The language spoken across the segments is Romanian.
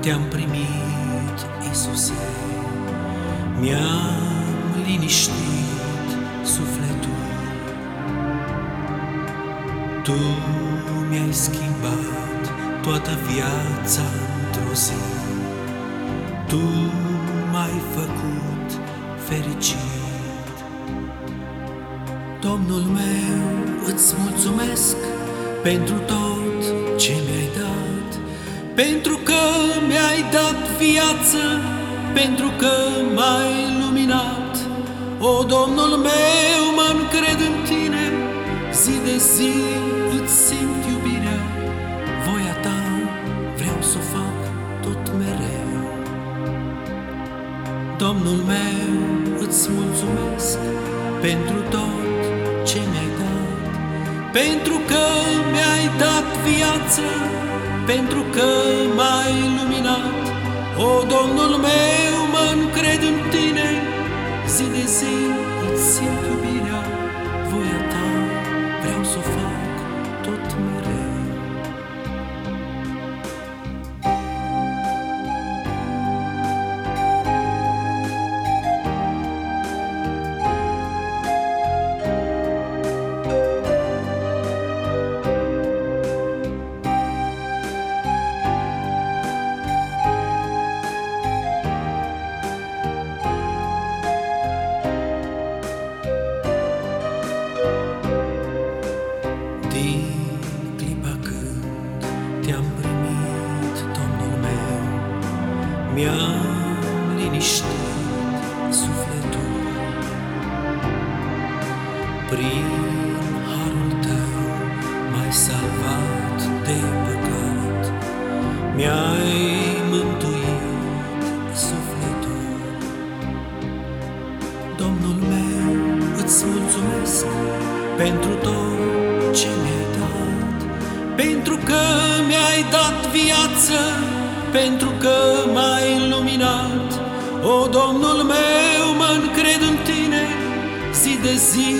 te-am primit, Iisuse, mi-am liniștit sufletul. Tu mi-ai schimbat toată viața într-o zi, Tu m-ai făcut fericit. Domnul meu, îți mulțumesc pentru tot ce mi-ai dat, pentru că mi-ai dat viață, pentru că m-ai luminat. O, Domnul meu, mă încred în tine, zi de zi îți simt iubirea, voia ta vreau să o fac tot mereu. Domnul meu, îți mulțumesc pentru tot ce mi-ai dat, pentru că mi-ai dat viață, pentru că m-ai luminat. O, Domnul meu, mă încred în tine, zi de zi îți simt iubirea, voia ta vreau să o fac tot mereu. Sufletul. Prin harul tău m-ai salvat de păcat, mi-ai mântuit sufletul. Domnul meu, îți mulțumesc pentru tot ce mi-ai dat, pentru că mi-ai dat viață, pentru că m-ai luminat. O, Domnul meu, mă încred în tine, zi de zi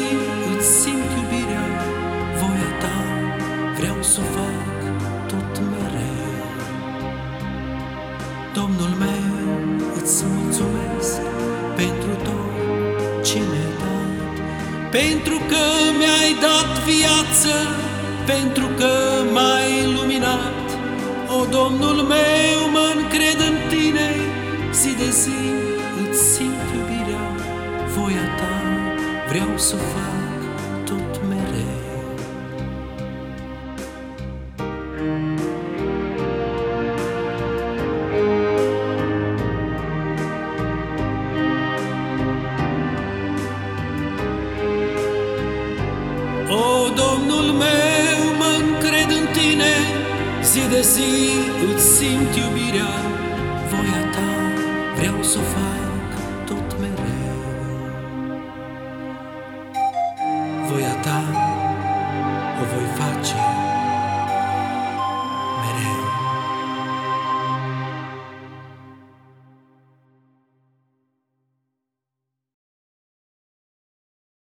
îți simt iubirea, voia ta vreau să o fac tot mereu. Domnul meu, îți mulțumesc pentru tot ce mi-ai dat, pentru că mi-ai dat viață, pentru că m-ai luminat. O, Domnul meu, mă încred în tine, zi de zi îți simt iubirea, voia ta vreau să o fac tot mereu. O, Domnul meu, mă încred în tine, zi de zi îți simt iubirea, eu să o fac tot mereu. Voia ta